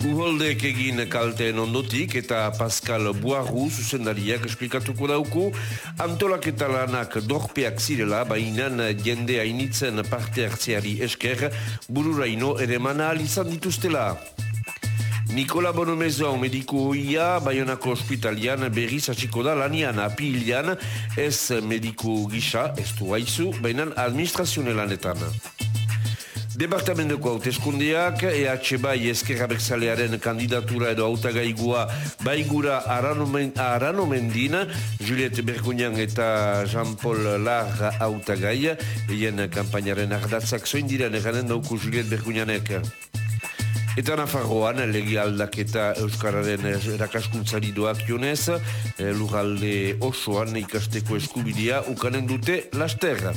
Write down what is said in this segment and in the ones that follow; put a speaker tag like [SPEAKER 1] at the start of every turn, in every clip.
[SPEAKER 1] Uholdek egin kalteen ondotik eta Pascal Boaru zuzendariak esplikatuko dauku antolaketa lanak dorpeak zirela bainan jende hainitzen parte hartzeari esker bururaino ere mana alizan dituztela. Nikola Bonomezon mediku hoia Bayonako ospitalian berriz atxiko da lanian apilian ez mediku gisa, ez du haizu, bainan administrazionelanetan. Departamentuko hauteskundeak, EH bai eskerra berzalearen kandidatura edo autagaigua baigura aranomendin, Juliet Bergunian eta Jean-Paul Lar autagai, eien kampainaren ardatzak zoin diren eganen dauku Juliet Bergunianek. Eta Nafarroan, legi aldaketa Euskararen erakaskuntzari doak jonez, eh, lugalde osoan ikasteko eskubidea ukanen dute lasterra.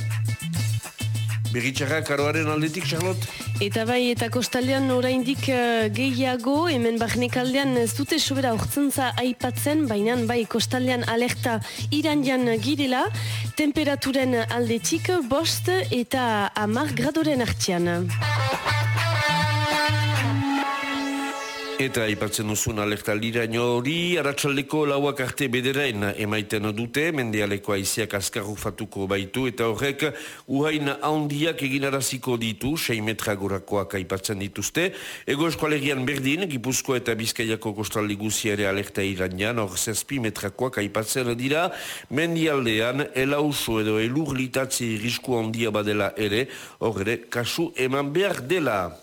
[SPEAKER 1] Berritxarra, karoaren aldetik, Charlotte?
[SPEAKER 2] Eta bai, eta kostaldean oraindik uh, gehiago, hemen bahnek aldean ez dute sobera ortsentza aipatzen, baina bai kostaldean alerta iran jan girela, temperaturen aldetik bost eta amar gradoren hartzian.
[SPEAKER 1] Eta ipatzen duzun alerta liraino hori, aratsaldeko lauak arte bederain emaiten dute, mendealeko aiziak askarrufatuko baitu, eta horrek uhain handiak eginaraziko ditu, 6 metra gorakoak aipatzen dituzte. Ego eskualerian berdin, Gipuzko eta Bizkaiako kostaldi ere alerta iranian, hor zazpi metrakoak aipatzen dira, mendialdean elauso edo elur litatzi risku handia badela ere, horre kasu eman behar dela.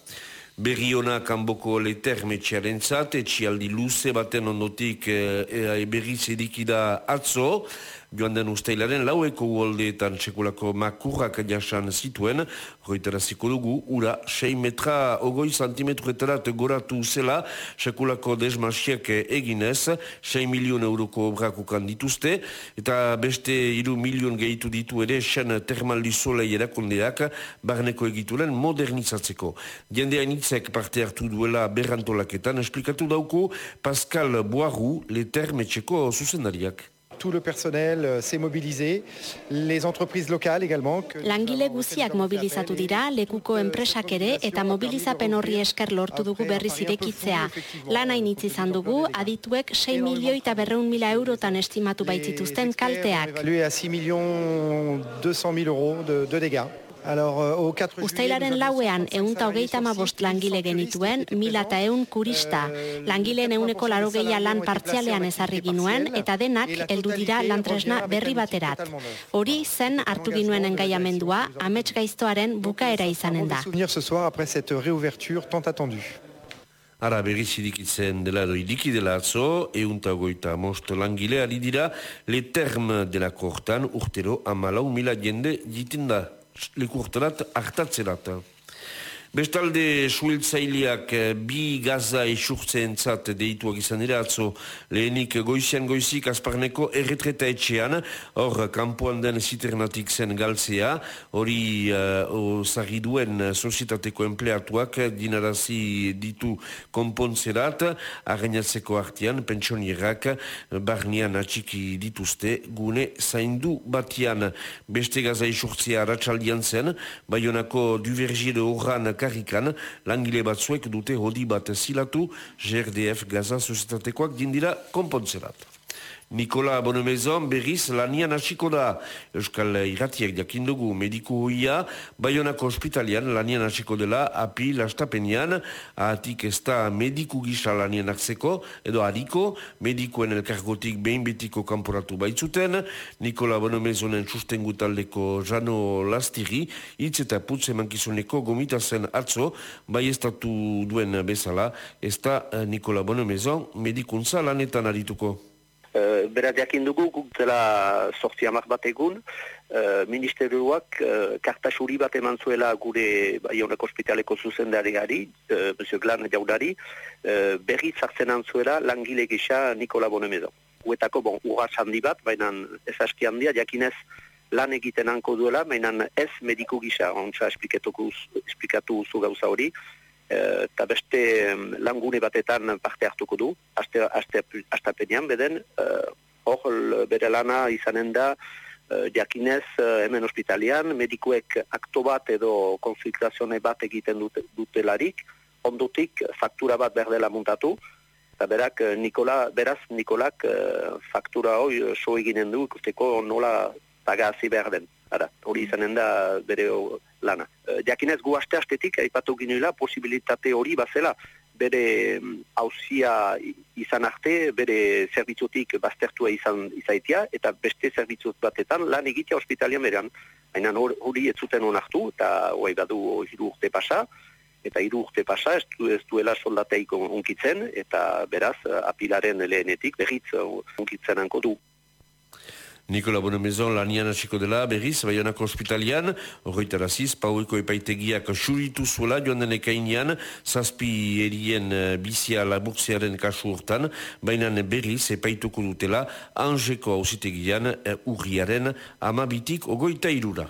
[SPEAKER 1] Berriona kanboko letermetxearen zat, etxialdi luze baten ondotik e, e, berriz edikida atzo, joan den usteilaren laueko uoldeetan txekulako makurrak jasan zituen, horretaraziko dugu, ura 6 metra ogoi santimetruetarat goratu zela, txekulako desmasiak eginez, 6 milion euroko obrakukan dituzte, eta beste iru milion gehitu ditu ere, sen termaldi solei erakondeak, barneko egituren modernizatzeko. Jende hainitzek parte hartu duela berrantolaketan, esplikatu dauko Pascal Boaru, letermetxeko zuzendariak
[SPEAKER 3] tout le personnel euh, s'est mobilisé, les entreprises locales également.
[SPEAKER 4] Langile guziak mobilizatu dira, lekuko enpresak ere eta mobilizapen horri esker lortu dugu berriz irekitzea. Lan hainitz izan dugu, adituek 6 milioi eta berreun mila eurotan estimatu baitzituzten kalteak.
[SPEAKER 3] Evalué a 6 millions 200 mil euros de, de dégâts.
[SPEAKER 4] Euh, Uztailaren lauean eunta hogeita bost langile genituen, mila eta eun kurista. Euh, Langileen euneko laro geia lan partzialean ezarri ginuen, eta denak heldu dira lantresna berri baterat. Hori zen hartu ginuen engaiamendua, amets gaiztoaren bukaera izanen da.
[SPEAKER 1] Ara berriz idikitzen dela edo idiki dela atzo, eunta goita most langile ari dira, le term dela kortan urtero amalau mila jende jiten da lekurterat hartatzerat. Bestalde, suiltzaileak eh, bi gaza esurtzen zat deituak izan dira atzo lehenik goizian goizik azparneko erretreta etxean, hor kampuan den ziternatik zen galtzea, hori uh, duen sozietateko empleatuak dinarazi ditu konpontzerat, arreinatzeko artian, pentsionierak, barnian atxiki dituzte, gune zaindu batian. Beste gaza esurtzea ratxaldian zen, baionako duvergide horran karrikan, langile batzuek dute hodi bat zilatu, GRDF Gaza Sozietatekoak dindira konpontzerat. Nikola Bonemezon berriz lanian hasiko da. Euskal Iratiek jakindugu mediku hoia Bayonako ospitalian lanian hasiko dela api lastapenian ahatik ez da mediku gisa lanian hartzeko edo hariko medikuen elkargotik behin betiko kanporatu baitzuten. Nikola Bonemezonen sustengu taldeko Jano Lastiri hitz eta putze mankizuneko gomita zen atzo bai ez duen bezala ez da Nikola Bonemezon medikuntza lanetan arituko.
[SPEAKER 5] Uh, beraz jakin dugu guk dela sortzi amak bat egun, uh, ministerioak uh, kartasuri bat eman zuela gure Baionak ospitaleko zuzendariari, uh, Monsieur Glan jaudari, uh, berri zartzen antzuela langile gisa Nikola Bonemedo. Guetako, bon, urratz handi bat, baina ez aski handia, jakinez lan egiten hanko duela, baina ez mediku gisa, ontsa esplikatu zu gauza hori, Eh, eta beste langune batetan parte hartuko du, aste, aste, astapenean beden, uh, hor bere lana izanen da, uh, jakinez hemen ospitalian, medikuek akto bat edo konfliktazione bat egiten dute, dutelarik, ondotik faktura bat berdela muntatu, eta berak Nikola, beraz Nikolak faktura hori so eginen du ikusteko nola pagazi behar den. Ara, hori izanen da bere lana. Jakinez gu aste astetik, aipatu ginuela, posibilitate hori bazela, bere hauzia mm, izan arte, bere zerbitzutik baztertua izan izaitia, eta beste zerbitzut batetan lan egitea ospitalian berean. Baina hori ez zuten onartu, eta hori badu hiru urte pasa, eta hiru urte pasa, ez, du, ez duela soldateik unkitzen, eta beraz, apilaren lehenetik berriz unkitzen hanko du.
[SPEAKER 1] Nikola Bonemezon lanian hasiko dela berriz, baionako hospitalian, horretaraziz, paueko epaitegiak suritu zuela joan den ekainean, zazpi erien eh, bizia laburtzearen kasu urtan, baina berriz epaituko dutela, anjeko hausitegian uh, urriaren amabitik ogoita irura.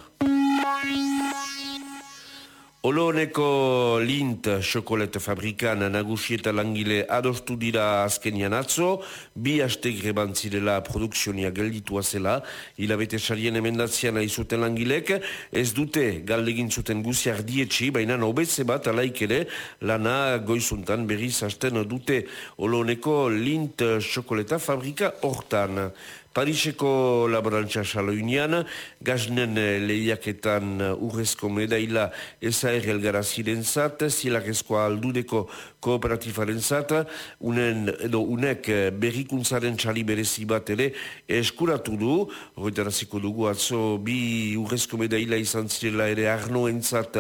[SPEAKER 1] Oloneko lint xokolete fabrikan nagusi eta langile adostu dira azkenian atzo, bi haste grebantzirela produksionia gelditua zela, hilabete sarien emendatzean aizuten langilek, ez dute galdegin zuten guziak dietxi, baina nobetze bat alaik ere lana goizuntan berriz hasten dute. Oloneko lint xokoleta fabrika hortan. Pariseko laborantza saloinean, gaznen eh, lehiaketan eh, urrezko medaila ezaer elgara ziren zat, zilakezko aldudeko kooperatifaren zat, unen, edo unek eh, berrikuntzaren txali berezi bat ere eskuratu du, horretaraziko dugu atzo bi urrezko medaila izan zirela ere arno entzat,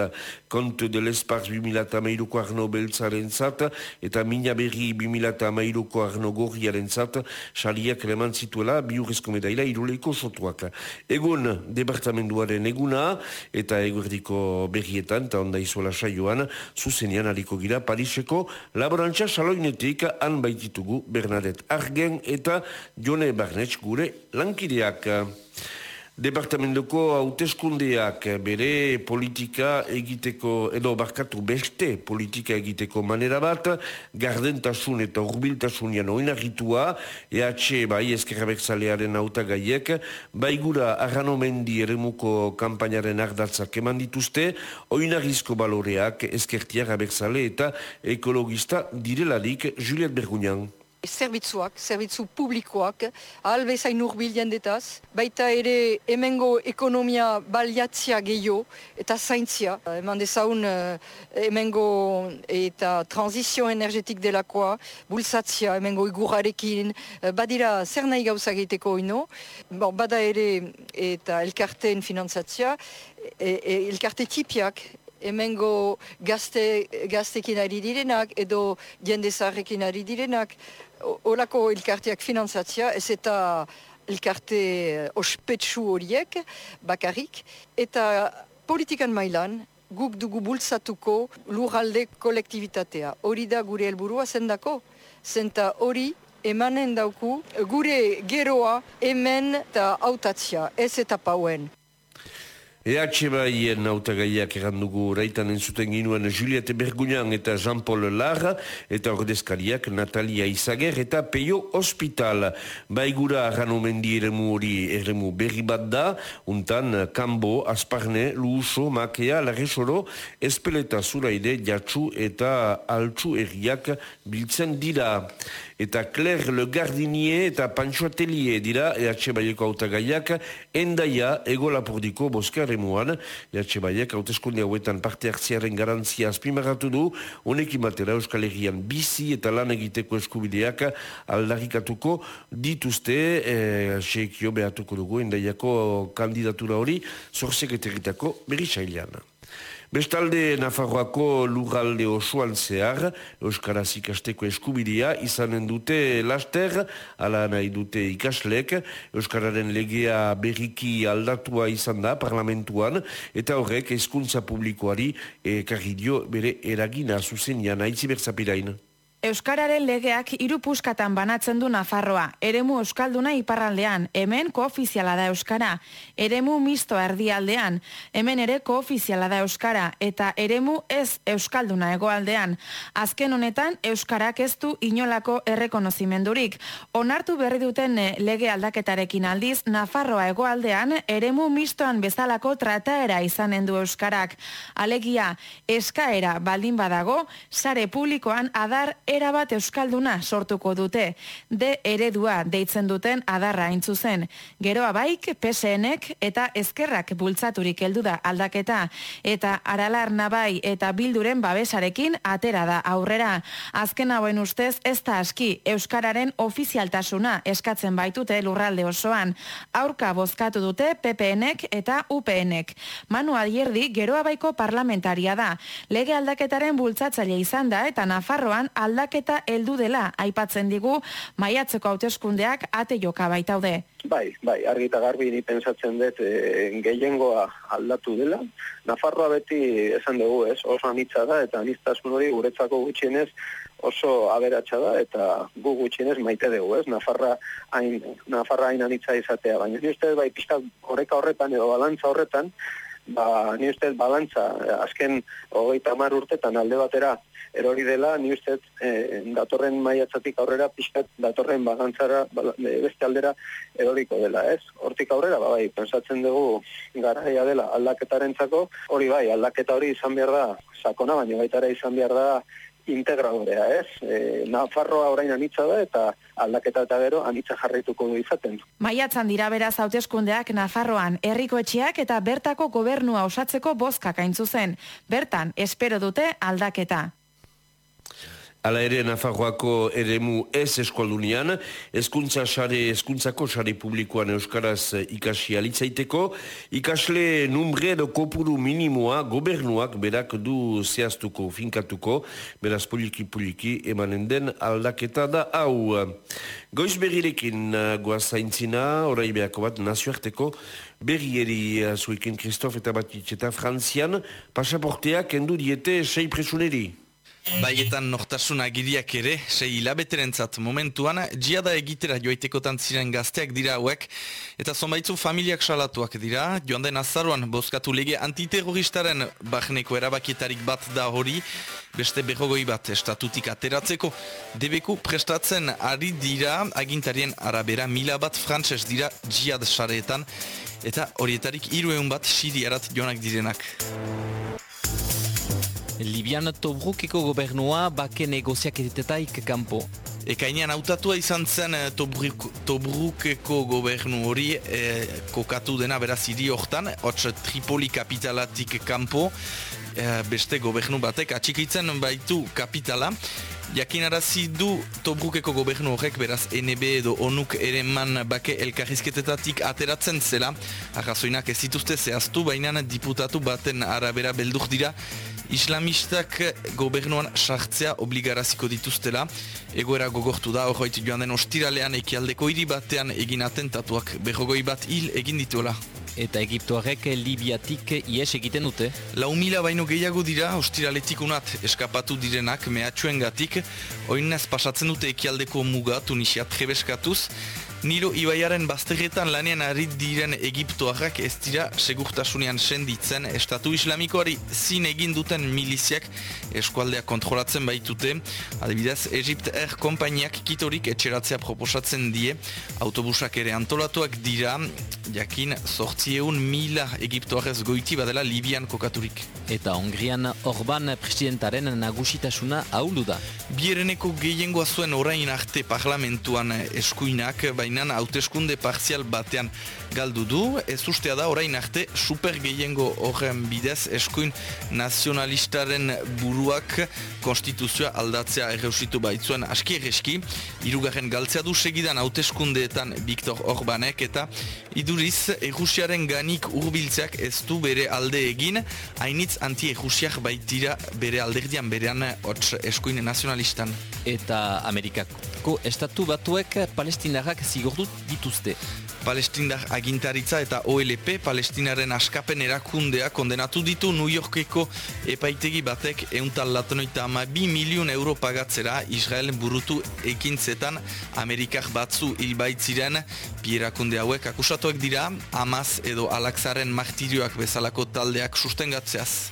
[SPEAKER 1] kontu de l'espars 2008ko arno beltzaren zat, eta mina berri 2008ko arno gorriaren zat, txaliak eleman zituela, bi urrezko medaila iruleiko sotuak. Egun departamenduaren eguna eta eguerdiko berrietan eta onda izola saioan zuzenian aliko gira Pariseko laborantza saloinetik han baititugu Bernadette Argen eta Jone Barnetx gure lankideak. Departamentuko hauteskundeak bere politika egiteko, edo barkatu beste politika egiteko manera bat, gardentasun eta urbiltasunian oinarritua, EH bai eskerrabek zalearen autagaiek, bai gura arranomendi eremuko kampainaren ardatzak eman dituzte, oinarrizko baloreak eskertiak abertzale eta ekologista direlarik Juliet Bergunian
[SPEAKER 6] zerbitzuak, zerbitzu publikoak, albezain urbil jendetaz, baita ere hemengo ekonomia baliatzia gehiago eta zaintzia. Eman dezaun eh, hemengo eta transizio energetik delakoa, bultzatzia hemengo igurarekin, eh, badira zer nahi gauza egiteko ino, bon, bada ere eta elkarteen finantzatzia, e, e, elkarte tipiak hemengo gazte, gaztekin ari direnak edo jendezarrekin ari direnak, Olako elkarteak finantzatzia, ez eta elkarte eh, ospetsu horiek, bakarrik, eta politikan mailan, guk dugu bultzatuko lurralde kolektibitatea. Hori da gure helburua zendako, zenta hori emanen dauku gure geroa hemen eta autatzia, ez eta pauen.
[SPEAKER 1] EH baien autagaiak errandugu raitan entzuten ginuen Juliette Bergunian eta Jean-Paul Lara eta ordezkariak Natalia Izager eta Peio Hospital. Baigura arranomendi eremu hori eremu berri bat da, untan Kambo, Asparne, Luuso, Makea, Larresoro, Espeleta Zuraide, Jatsu eta Altsu erriak biltzen dira eta Claire Le Gardinier eta Pancho Atelier dira EH Baieko autagaiak endaia ego lapordiko boskar emuan. EH Baiek hauteskunde hauetan parte hartziaren garantzia azpimarratu du, honekin batera Euskal Herrian bizi eta lan egiteko eskubideak aldarrikatuko dituzte, e, seikio behatuko dugu endaiako kandidatura hori, zorzek eterritako berisailean. Bestalde Nafarroako lurralde osoan zehar, Euskaraz ikasteko eskubidea izanen dute laster, ala nahi dute ikaslek, Euskararen legea berriki aldatua izan da parlamentuan, eta horrek hezkuntza publikoari ekarri dio bere eragina zuzenian haitzi berzapirain.
[SPEAKER 7] Euskararen legeak hiru puskatan banatzen du Nafarroa. Eremu euskalduna iparraldean, hemen koofiziala da euskara. Eremu misto erdialdean, hemen ere koofiziala da euskara eta eremu ez euskalduna hegoaldean. Azken honetan euskarak ez du inolako errekonozimendurik. Onartu berri duten eh, lege aldaketarekin aldiz Nafarroa hegoaldean eremu mistoan bezalako trataera izanen du euskarak. Alegia, eskaera baldin badago, sare publikoan adar erabat euskalduna sortuko dute. De eredua deitzen duten adarra intzuzen. Geroa baik, PSNek eta ezkerrak bultzaturik heldu da aldaketa. Eta aralar nabai eta bilduren babesarekin atera da aurrera. Azken hauen ustez ez da aski Euskararen ofizialtasuna eskatzen baitute lurralde osoan. Aurka bozkatu dute PPNek eta UPNek. Manu Adierdi geroa baiko parlamentaria da. Lege aldaketaren bultzatzaile izan da eta Nafarroan aldaketa aldaketa heldu dela aipatzen digu maiatzeko hauteskundeak ate joka baitaude.
[SPEAKER 5] Bai, bai, argi eta garbi ni pensatzen dut e, gehiengoa aldatu dela. Nafarroa beti esan dugu, ez? Oso anitza da eta aniztasun hori guretzako gutxienez oso aberatsa da eta gu gutxienez maite dugu, ez? Nafarra hain Nafarra hain anitza izatea, baina ni uste bai pizka horreka horretan edo balantza horretan ba, ni uste balantza, azken hogeita mar urtetan alde batera erori dela, ni uste e, datorren maiatzatik aurrera, pixkat datorren balantzara, e, beste aldera eroriko dela, ez? Hortik aurrera, ba, bai, pensatzen dugu garaia dela aldaketaren hori bai, aldaketa hori izan behar da, sakona, baina baita izan behar da, integradorea, ez? E, Nafarroa orain anitza da eta aldaketa eta gero anitza jarraituko du izaten.
[SPEAKER 7] Maiatzan dira beraz hauteskundeak Nafarroan herriko etxeak eta bertako gobernua osatzeko bozkak aintzu zen. Bertan, espero dute aldaketa.
[SPEAKER 1] Ala ere, Nafarroako eremu ez eskualdunian, eskuntza sare, eskuntzako sare publikoan euskaraz ikasi alitzaiteko, ikasle numbre edo kopuru minimoa gobernuak berak du zehaztuko, finkatuko, beraz poliki-poliki emanen den aldaketa da hau. Goiz berrirekin uh, goazaintzina, orai behako bat, nazioarteko berrieri uh, zuekin Kristof eta Batitxeta Frantzian, pasaporteak endu diete sei presuneri.
[SPEAKER 8] Baietan nortasun agiriak ere, sei hilabeterentzat momentuan, jiada egitera joaitekotan ziren gazteak dira hauek, eta zonbaitzu familiak salatuak dira, joan den azaruan bozkatu lege antiterroristaren bahneko erabakietarik bat da hori, beste berrogoi bat estatutik ateratzeko, debeku prestatzen ari dira, agintarien arabera mila bat frantses dira jiad sareetan, eta horietarik irueun bat siri erat joanak direnak.
[SPEAKER 9] Libian Tobrukeko gobernua bake negoziak editetaik kanpo.
[SPEAKER 8] Ekainean hautatua izan zen eh, Tobrukeko gobernu hori e, kokatu dena beraz hiri hortan, hotz Tripoli kapitalatik kanpo, e, beste gobernu batek atxikitzen baitu kapitala. Jakin arazi du Tobrukeko gobernu horrek beraz NB edo ONUK ere man bake elkarrizketetatik ateratzen zela. Arrazoinak ez dituzte zehaztu, baina diputatu baten arabera beldur dira islamistak gobernuan sartzea obligaraziko dituztela. Egoera gogortu da, horreit joan den ostiralean ekialdeko hiri batean egin atentatuak berrogoi bat hil egin dituela.
[SPEAKER 9] Eta Egiptoarek Libiatik ies egiten dute?
[SPEAKER 8] Lau mila baino gehiago dira ostiraletik unat eskapatu direnak mehatxuen gatik. Oinez pasatzen dute ekialdeko muga Tunisia trebeskatuz. Nilo Ibaiaren bazterretan lanean ari diren Egiptoarrak ez dira segurtasunean senditzen Estatu Islamikoari zin egin duten miliziak eskualdea kontrolatzen baitute. Adibidez, Egypt Air kompainiak kitorik etxeratzea proposatzen die. Autobusak ere antolatuak dira, jakin sortzieun mila Egiptoarrez goiti badela Libian kokaturik.
[SPEAKER 9] Eta Hongrian Orban presidentaren nagusitasuna haulu da.
[SPEAKER 8] Biereneko gehiengoa zuen orain arte parlamentuan eskuinak, baina hauteskunde partzial batean galdu du. Ez ustea da orain arte super gehiengo horren bidez eskuin nazionalistaren buruak konstituzioa aldatzea erreusitu baitzuen aski erreski. Irugarren galtzea du segidan hauteskundeetan Viktor Orbanek eta iduriz errusiaren ganik urbiltzeak ez du bere alde egin hainitz anti-errusiak baitira bere alderdian berean hots eskuin nazionalistan.
[SPEAKER 9] eta Amerikako estatu batuek palestinarrak zigortu dituzte.
[SPEAKER 8] Palestindar agintaritza eta OLP Palestinaren askapen erakundea kondenatu ditu New Yorkeko epaitegi batek euntal latenoita ama bi milion euro pagatzera Israelen burutu ekintzetan Amerikak batzu hilbaitziren pierakunde hauek akusatuak dira Amaz edo Alakzaren martirioak bezalako taldeak sustengatzeaz.